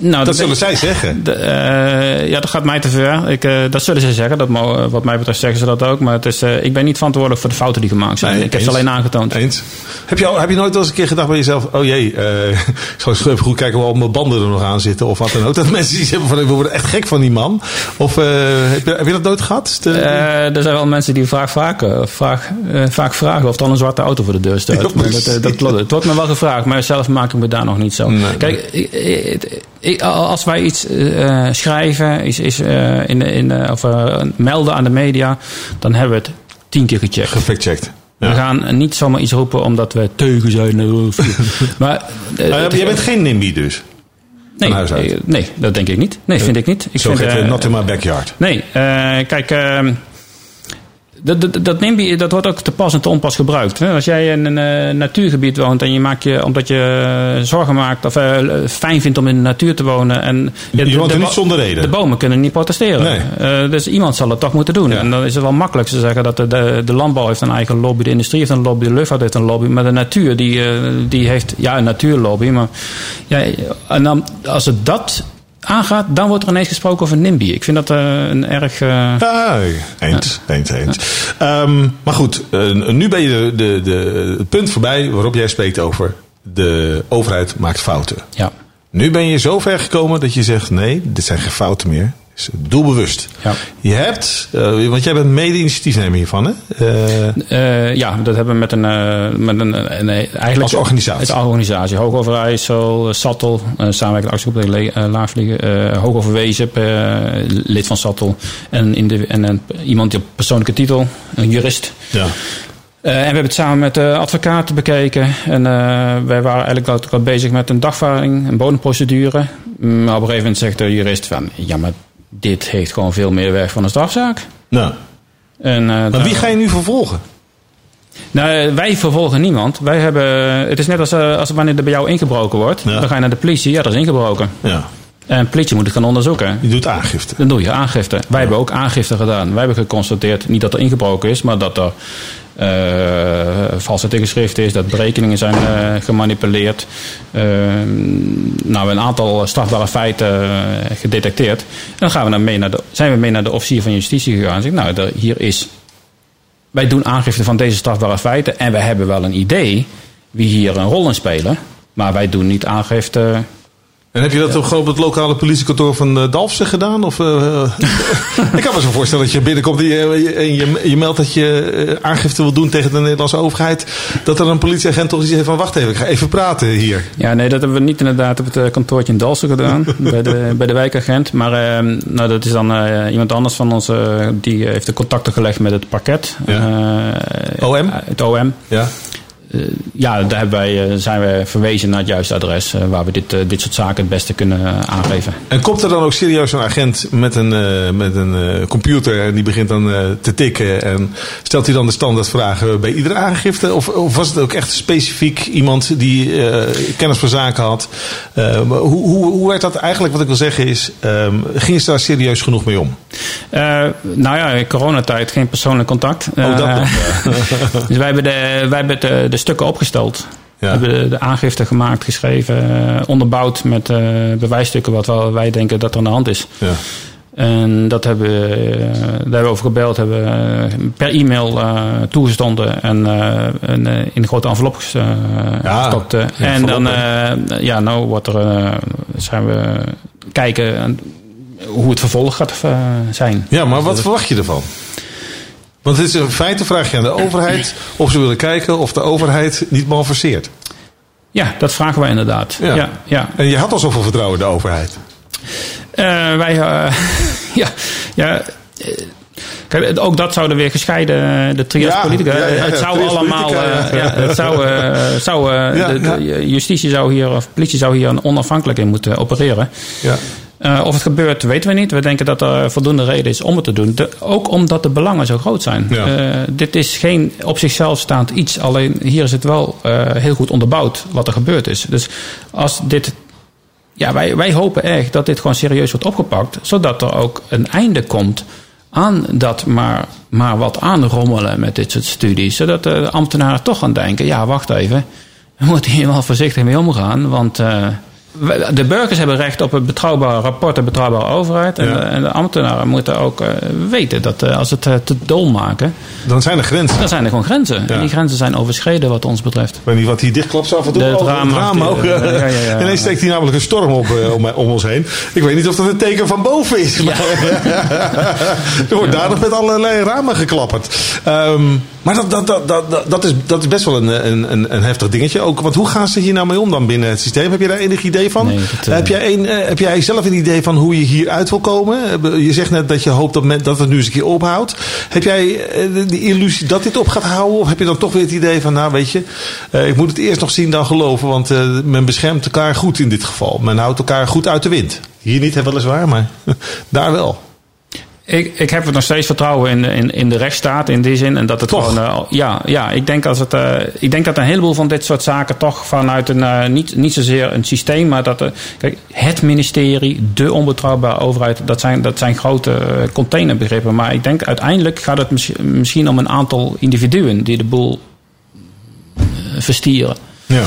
Nou,
Dat zullen zij zeggen.
Eh, ja, dat gaat mij te ver. Ik, eh, dat zullen ze zeggen. Dat, mo- wat mij betreft zeggen ze dat ook. Maar het is, eh, ik ben niet verantwoordelijk voor de fouten die gemaakt zijn.
Nee,
ik heb ze alleen aangetoond.
Eens. Heb je, heb je nooit wel eens een keer gedacht bij jezelf: oh jee, eh, ik eens even goed kijken of al mijn banden er nog aan zitten. Of wat dan ook. Dat mensen iets hebben van: we worden echt gek van die man. Of eh, heb, je, heb je dat nooit gehad? De-
Eh, er zijn wel mensen die vaak, vragen, vaak, eh, vaak vragen of al een zwarte auto voor de deur staat.
Ja,
Maar dat, eh, dat klopt. Het wordt me wel gevraagd, maar zelf maak ik me daar nog niet zo.
Nee,
Kijk, ik- ik- ik- als wij iets eh, schrijven is, is, eh, in, in, eh, of eh, melden aan de media, dan hebben we het tien keer gecheckt.
Gefactcheckt. Ja.
We gaan niet zomaar iets roepen omdat we tegen zijn. Maar, eh,
Eh, jij bent geen NIMBY dus.
nee, eh, nee, dat denk ik niet. Nee, vind ik niet. Ik
Zo
vind, eh,
het not in my backyard.
Nee, eh, kijk, ehm, dat, dat, dat, NIMBY, dat wordt ook te pas en te onpas gebruikt. Hè? Als jij in een eh, natuurgebied woont en je maakt je, omdat je eh, zorgen maakt of eh, fijn vindt om in de natuur te wonen. En,
Je woont er
de
niet zonder reden.
De bomen kunnen niet protesteren.
Nee.
Dus iemand zal het toch moeten doen.
Ja.
En dan is het wel makkelijk te zeggen dat de, de, de landbouw heeft een eigen lobby, de industrie heeft een lobby, de luchtvaart heeft een lobby. Maar de natuur die, die heeft ja, een natuurlobby. Maar ja, en dan, als het dat aangaat, dan wordt er ineens gesproken over NIMBY. Ik vind dat eh, een erg...
Ja, eens, eens. Ehm, maar goed, eh, nu ben je de, de, de, het punt voorbij waarop jij spreekt over de overheid maakt fouten.
ja.
Nu ben je zo ver gekomen dat je zegt: nee, dit zijn geen fouten meer. Doelbewust.
Ja.
Je hebt, eh, want jij bent mede-initiatiefnemer hiervan, hè? Eh,
Eh, ja, dat hebben we met een, met een, eigenlijk
Als organisatie.
Als organisatie. Hoog over IJssel, eh, Sattel, uh, samenwerkende actiegroep uh, laagvliegen. Hoog over Wezep, eh, lid van Sattel. En, in de, en iemand die op persoonlijke titel, een jurist.
ja.
En we hebben het samen met de advocaten bekeken. En wij waren eigenlijk ook al bezig met een dagvaarding, een bodemprocedure. Maar op een gegeven moment zegt de jurist van... Ja, maar dit heeft gewoon veel meer weg van een strafzaak.
Nou,
En, eh,
maar wie ga je nu vervolgen?
Nou, eh, wij vervolgen niemand. Wij hebben, het is net als, eh, als wanneer er bij jou ingebroken wordt.
Ja.
Dan ga je naar de politie. Ja, dat is ingebroken.
Ja,
En politie moet het gaan onderzoeken.
je doet aangifte.
Dan doe je aangifte. Wij hebben ook aangifte gedaan. Wij hebben geconstateerd, niet dat er ingebroken is, maar dat er eh valse tegenschriften is, dat berekeningen zijn eh, gemanipuleerd. Eh, nou, een aantal strafbare feiten eh, gedetecteerd. En dan gaan we dan mee naar de, zijn we mee naar de officier van justitie gegaan. En zeg, nou, er- hier is wij doen aangifte van deze strafbare feiten en we hebben wel een idee wie hier een rol in spelen. Maar wij doen niet aangifte.
En heb je dat op het lokale politiekantoor van uh, Dalfsen gedaan? Of, uh, ik kan me zo voorstellen dat je binnenkomt en je, en je, je meldt dat je aangifte wil doen tegen de Nederlandse overheid. Dat er een politieagent toch iets heeft van wacht even, ik ga even praten hier.
Ja, nee, dat hebben we niet inderdaad op het kantoortje in Dalsen gedaan. bij, de, bij de wijkagent. Maar uh, nou, dat is dan uh, iemand anders van ons. Die heeft de contacten gelegd met het parket.
Ja. OM?
het OM.
Ja.
Ja, daar hebben wij, eh, zijn we verwezen naar het juiste adres eh, waar we dit, eh, dit soort zaken het beste kunnen aangeven.
En komt er dan ook serieus een agent met een, eh, met een eh, computer en die begint dan eh, te tikken en stelt hij dan de standaardvragen bij iedere aangifte? Of, of was het ook echt specifiek iemand die eh, kennis van zaken had? Eh, hoe, hoe, hoe werd dat eigenlijk, wat ik wil zeggen is, ehm, ging ze daar serieus genoeg mee om?
Eh, nou ja, in coronatijd geen persoonlijk contact.
Oh, dat
Eh, dus wij hebben, de, wij hebben de, de stukken opgesteld.
Ja.
We hebben de, de aangifte gemaakt, geschreven, eh, onderbouwd met eh, bewijsstukken wat wel, wij denken dat er aan de hand is.
Ja.
En dat hebben, we, eh, daar hebben we over gebeld, hebben we per e-mail toegestonden en een, in een grote envelop
Ja,
gestopt. en dan, ja, nou wordt er, zijn we kijken hoe het vervolg gaat zijn.
ja, maar wat verwacht je ervan? Want het is in feite vraag je aan de overheid of ze willen kijken of de overheid niet malverseert.
Ja, dat vragen wij inderdaad.
Ja.
Ja. Ja,
En je had al zoveel vertrouwen in de overheid.
Eh, wij, eh, ja, ja. eh, Kijk, ook dat zouden weer gescheiden, de trias politica.
ja, ja, ja,
het zou allemaal,
ja.
het zou, zou de, de justitie zou hier, of politie zou hier onafhankelijk in moeten opereren.
Ja.
Eh, of het gebeurt, weten we niet. We denken dat er voldoende reden is om het te doen. De- ook omdat de belangen zo groot zijn.
Ja.
Eh, dit is geen op zichzelf staand iets. Alleen hier is het wel eh, heel goed onderbouwd wat er gebeurd is. Dus als dit. Ja, wij, wij hopen echt dat dit gewoon serieus wordt opgepakt. Zodat er ook een einde komt aan dat maar, maar wat aanrommelen met dit soort studies. Zodat de ambtenaren toch gaan denken: ja, wacht even. We moeten hier wel voorzichtig mee omgaan. Want. De burgers hebben recht op een betrouwbaar rapport, een betrouwbare overheid. En,
Ja.
de, en de ambtenaren moeten ook eh, weten dat eh, als het eh, te dol maken,
Dan zijn er grenzen.
dan zijn er gewoon grenzen.
Ja.
En die grenzen zijn overschreden wat ons betreft.
Ik weet niet wat hij dichtklapt af en toe.
De- het raam
ook.
ja, ja, ja, ja.
Ineens steekt hij namelijk een storm op, om, om ons heen. Ik weet niet of dat een teken van boven is. Maar er wordt daar nog met allerlei ramen geklapperd. Ehm, maar dat, dat, dat, dat, dat, is, dat is best wel een, een, een, een heftig dingetje. Ook, want hoe gaan ze hier nou mee om dan binnen het systeem? Heb je daar enig idee van?
Nee, dat, eh,
heb, jij een, eh, heb jij zelf een idee van hoe je hieruit wil komen? Je zegt net dat je hoopt dat, men, dat het nu eens een keer ophoudt. Heb jij eh, de, illusie dat dit op gaat houden? Of heb je dan toch weer het idee van, nou weet je, eh, ik moet het eerst nog zien dan geloven. Want eh, men beschermt elkaar goed in dit geval. Men houdt elkaar goed uit de wind. Hier niet, hè, weliswaar, maar daar wel.
Ik, ik heb nog steeds vertrouwen in, in, in de rechtsstaat in die zin. En dat het
Toch?
gewoon. eh, ja, ja ik, denk als het, eh, ik denk dat een heleboel van dit soort zaken toch vanuit een. eh, niet, niet zozeer een systeem, maar dat. kijk, het ministerie, de onbetrouwbare overheid. Dat zijn, dat zijn grote containerbegrippen. Maar ik denk uiteindelijk gaat het mis- misschien om een aantal individuen die de boel verstieren.
Ja.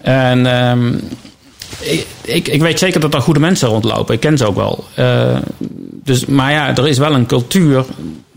En ehm, ik, ik, ik weet zeker dat er goede mensen rondlopen. Ik ken ze ook wel. Eh, dus, maar ja, er is wel een cultuur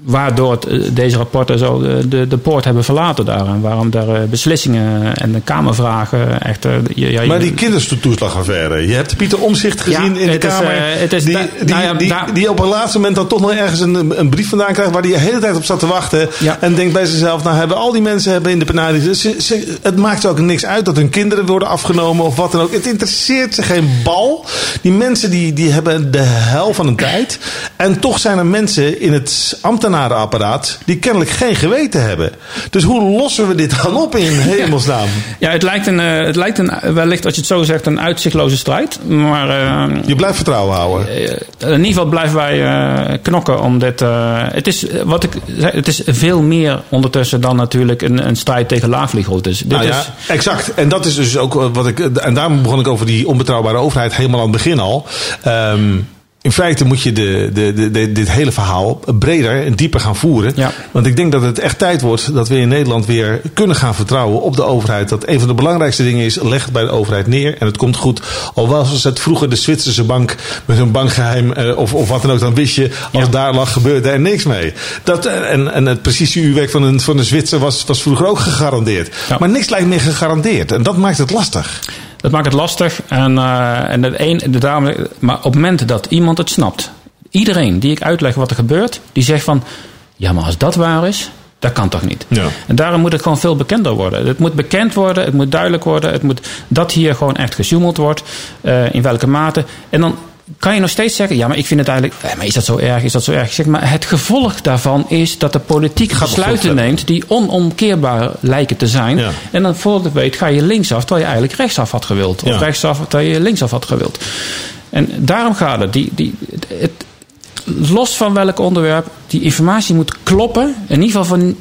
waardoor eh, deze rapporten zo de, de, de poort hebben verlaten daar. En waarom daar eh, beslissingen en de Kamervragen echt... eh, ja,
Maar die kindertoeslagaffaire. Je hebt Pieter Omzicht gezien
Ja,
in de
is,
Kamer.
eh, het is
die,
da-
die,
nou ja,
die, op een laatste moment dan toch nog ergens een, een brief vandaan krijgt... waar hij de hele tijd op zat te wachten. En denkt bij zichzelf... nou hebben al die mensen hebben in de penarie... Ze, ze- het maakt ook niks uit dat hun kinderen worden afgenomen of wat dan ook. Het interesseert ze geen bal. Die mensen die, die hebben de hel van een tijd. En toch zijn er mensen in het ambtenarenapparaat... die kennelijk geen geweten hebben. Dus hoe lossen we dit dan op in hemelsnaam?
ja, het lijkt, een, eh, het lijkt een, wellicht, als je het zo zegt, een uitzichtloze strijd. Maar eh,
Je blijft vertrouwen houden.
Eh, in ieder geval blijven wij eh, knokken om dit. eh, het, is, eh, wat ik zei, het is veel meer ondertussen dan natuurlijk een, een strijd tegen laagvliegroutes. Dit
Nou ja,
is,
exact. En dat is dus ook eh, wat ik. En daarom begon ik over die onbetrouwbare overheid helemaal aan het begin al. Ehm, in feite moet je de, de, de, de- dit hele verhaal breder en dieper gaan voeren.
Ja.
Want ik denk dat het echt tijd wordt dat we in Nederland weer kunnen gaan vertrouwen op de overheid. Dat een van de belangrijkste dingen is, leg het bij de overheid neer en het komt goed. Al was het vroeger de Zwitserse bank met een bankgeheim eh, of, of wat dan ook, dan wist je, als
Ja.
daar lag, gebeurde er niks mee. Dat, eh, en, en het precieze uurwerk van een, van een Zwitser was, was vroeger ook gegarandeerd.
Ja.
Maar niks lijkt meer gegarandeerd. En dat maakt het lastig.
Dat maakt het lastig. En, eh, en het een, de daarom, maar op het moment dat iemand het snapt, iedereen die ik uitleg wat er gebeurt, die zegt van: ja, maar als dat waar is. Dat kan toch niet?
Ja.
En daarom moet het gewoon veel bekender worden. Het moet bekend worden, het moet duidelijk worden. Het moet dat hier gewoon echt gesjoemeld wordt. eh, in welke mate. En dan kan je nog steeds zeggen, ja, maar ik vind het eigenlijk, eh, maar is dat zo erg, is dat zo erg? Zeg, maar het gevolg daarvan is dat de politiek
Gaat
besluiten neemt die onomkeerbaar lijken te zijn.
Ja.
En dan voor het weet ga je linksaf terwijl je eigenlijk rechtsaf had gewild. Of
Ja.
rechtsaf terwijl je linksaf had gewild. En daarom gaat het. Die, die, het, los van welk onderwerp, die informatie moet kloppen. In ieder geval van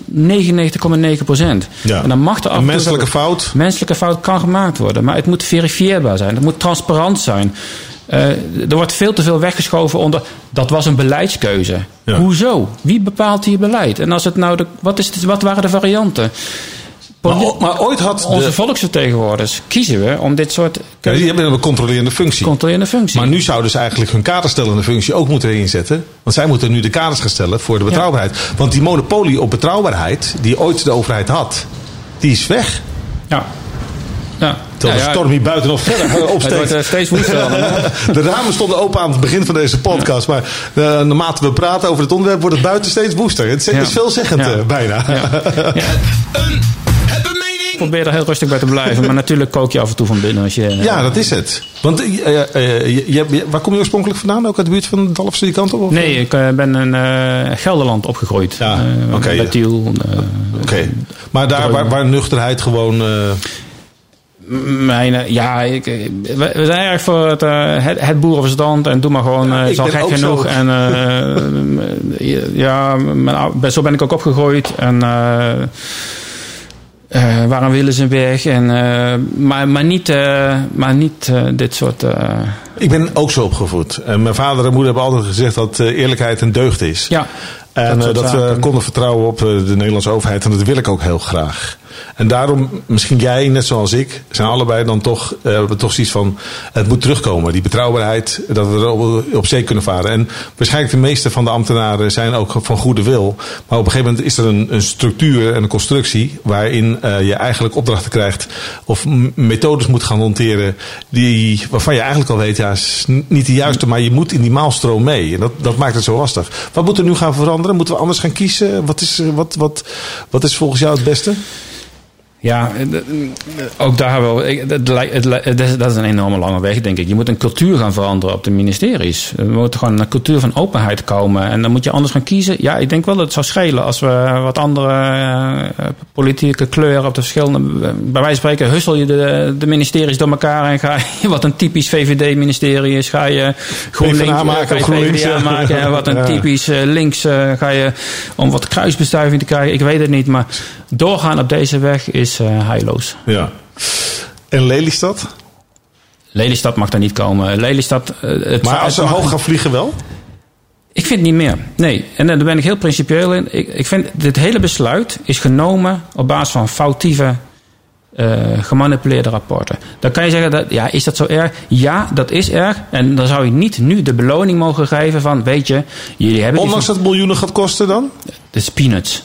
99,9 procent.
Ja.
En dan mag er af
Een menselijke fout.
Menselijke fout kan gemaakt worden, maar het moet verifieerbaar zijn. Het moet transparant zijn. Eh, er wordt veel te veel weggeschoven onder. Dat was een beleidskeuze.
Ja.
Hoezo? Wie bepaalt hier beleid? En als het nou de, wat, is het, wat waren de varianten?
Maar, o- maar ooit had
Onze
de,
volksvertegenwoordigers kiezen we om dit soort
ja, die hebben een controlerende functie.
controlerende functie.
Maar nu zouden ze eigenlijk hun kaderstellende functie ook moeten inzetten. Want zij moeten nu de kaders gaan stellen voor de betrouwbaarheid. Want die monopolie op betrouwbaarheid, die ooit de overheid had, die is weg.
ja. Ja.
Terwijl
Ja,
de storm hier buiten nog verder
Het wordt
opsteekt.
eh, steeds woester.
De ramen stonden open aan het begin van deze podcast. Maar eh, naarmate we praten over het onderwerp, wordt het buiten steeds woester. Het is
Ja.
veelzeggend eh, bijna.
Ik probeer er heel rustig bij te blijven. Maar natuurlijk kook je af en toe van binnen als je...
Ja, dat is het. Want je, waar kom je oorspronkelijk vandaan? Ook uit de buurt van de Dalfse die kant op? of?
Nee, ik ben in Gelderland opgegroeid.
Ja, oké.
Bij Tiel. eh,
Oké. Maar daar waar, waar nuchterheid gewoon...
Mijn, eh, ja, ik, eh, we, we zijn erg voor het, eh, het, het boerenverstand en doe maar gewoon,
Ja,
is al gek genoeg.
zo.
En ja, mijn zo ben ik ook opgegroeid. En waarom willen ze weg? En, maar, maar niet, maar niet dit soort.
Ik ben ook zo opgevoed. En mijn vader en moeder hebben altijd gezegd dat eerlijkheid een deugd is.
ja,
En
dat
dat, we konden vertrouwen op de Nederlandse overheid. En dat wil ik ook heel graag. En daarom, misschien jij, net zoals ik, zijn allebei dan toch, eh, we toch zoiets van: het moet terugkomen. Die betrouwbaarheid, dat we er op, zee kunnen varen. En waarschijnlijk de meeste van de ambtenaren zijn ook van goede wil. Maar op een gegeven moment is er een, een structuur en een constructie. waarin eh, je eigenlijk opdrachten krijgt. of methodes moet gaan hanteren. Die, waarvan je eigenlijk al weet, ja, is niet de juiste. maar je moet in die maalstroom mee. En dat, dat maakt het zo lastig. Wat moet er nu gaan veranderen? Moeten we anders gaan kiezen? Wat is, wat, wat, wat is volgens jou het beste?
Ja, eh, d- ook daar wel. dat is een enorme lange weg, denk ik. Je moet een cultuur gaan veranderen op de ministeries. Er moet gewoon een cultuur van openheid komen. En dan moet je anders gaan kiezen. Ja, ik denk wel dat het zou schelen als we wat andere eh, politieke kleuren op de verschillende. Bij wijze van spreken hussel je de, de ministeries door elkaar en ga je wat een typisch VVD-ministerie is, ga je GroenLinks
PvdA maken,
ga je
GroenLinks.
En wat een typisch eh, links eh, ga je om wat kruisbestuiving te krijgen. Ik weet het niet, maar doorgaan op deze weg is eh heilloos.
Ja. En Lelystad?
Lelystad mag daar niet komen. Lelystad. eh, het,
Maar als ze
het
hoog gaan vliegen wel?
Ik vind niet meer. Nee. En daar ben ik heel principieel in. Ik, ik vind dit hele besluit is genomen op basis van foutieve. eh, gemanipuleerde rapporten. Dan kan je zeggen, dat, ja, is dat zo erg? Ja, dat is erg. En dan zou je niet nu de beloning mogen geven van, weet je, jullie hebben...
Ondanks dat het miljoenen gaat kosten dan?
Het is peanuts.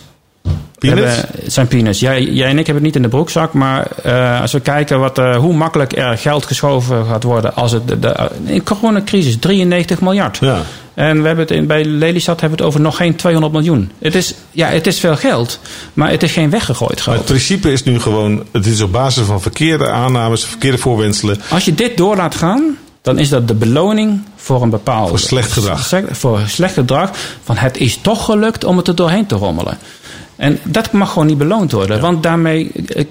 Peanuts?
hebben- het zijn peanuts. Jij, jij en ik hebben het niet in de broekzak. Maar eh, als we kijken wat, eh, hoe makkelijk er geld geschoven gaat worden. als het de, de, in coronacrisis 93 miljard.
Ja.
En we hebben het in, bij Lelystad hebben we het over nog geen 200 miljoen. Het is, ja, het is veel geld. Maar het is geen weggegooid
Maar
geld.
het principe is nu gewoon: het is op basis van verkeerde aannames, verkeerde voorwenselen.
Als je dit door laat gaan. dan is dat de beloning voor een bepaald.
Voor slecht gedrag.
Voor slecht gedrag. Van het is toch gelukt om het er doorheen te rommelen. En dat mag gewoon niet beloond worden. Want daarmee eh,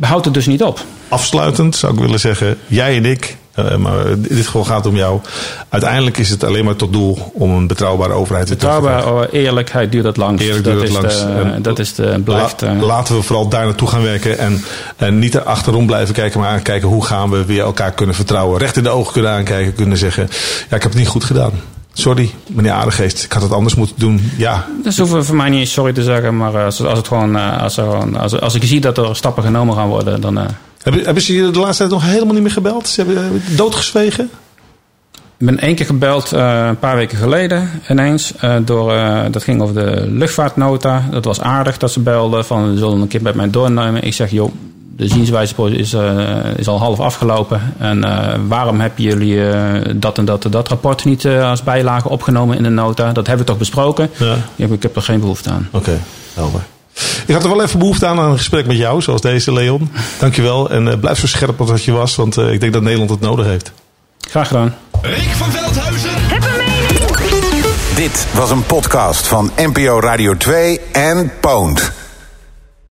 houdt het dus niet op.
Afsluitend zou ik willen zeggen: jij en ik, eh, maar in dit geval gaat het om jou. Uiteindelijk is het alleen maar tot doel om een betrouwbare overheid te krijgen.
Betrouwbaar, oh, eerlijkheid duurt het langst.
Eerlijk
dat,
duurt het
is
langst.
De, dat is de, blijft.
La-
eh,
laten we vooral daar naartoe gaan werken. En, en niet er achterom blijven kijken, maar kijken hoe gaan we weer elkaar kunnen vertrouwen. Recht in de ogen kunnen aankijken, kunnen zeggen: Ja, ik heb het niet goed gedaan. Sorry, meneer Aardegeest, ik had het anders moeten doen. Ja,
Dus hoeven voor mij niet eens sorry te zeggen, maar als, als, het gewoon, eh, als, er als, als ik zie dat er stappen genomen gaan worden, dan. eh,
hebben, hebben ze je de laatste tijd nog helemaal niet meer gebeld? Ze hebben hebben doodgezwegen?
ik ben één keer gebeld eh, een paar weken geleden ineens. eh, door, eh, dat ging over de luchtvaartnota. Dat was aardig dat ze belden van we zullen een keer met mij doornemen. Ik zeg joh, de zienswijze is, eh, is al half afgelopen. En eh, waarom hebben jullie eh, dat en dat en dat rapport niet als bijlage opgenomen in de nota? Dat hebben we toch besproken?
Ja.
Ik heb, ik heb er geen behoefte aan.
Oké, helder. Ik had er wel even behoefte aan aan een gesprek met jou, zoals deze, Leon. Dankjewel. En blijf zo scherp als je was, want eh, ik denk dat Nederland het nodig heeft.
Graag gedaan.
Rick van Veldhuizen.
Heb een mening!
Dit was een podcast van NPO Radio 2 en Poont.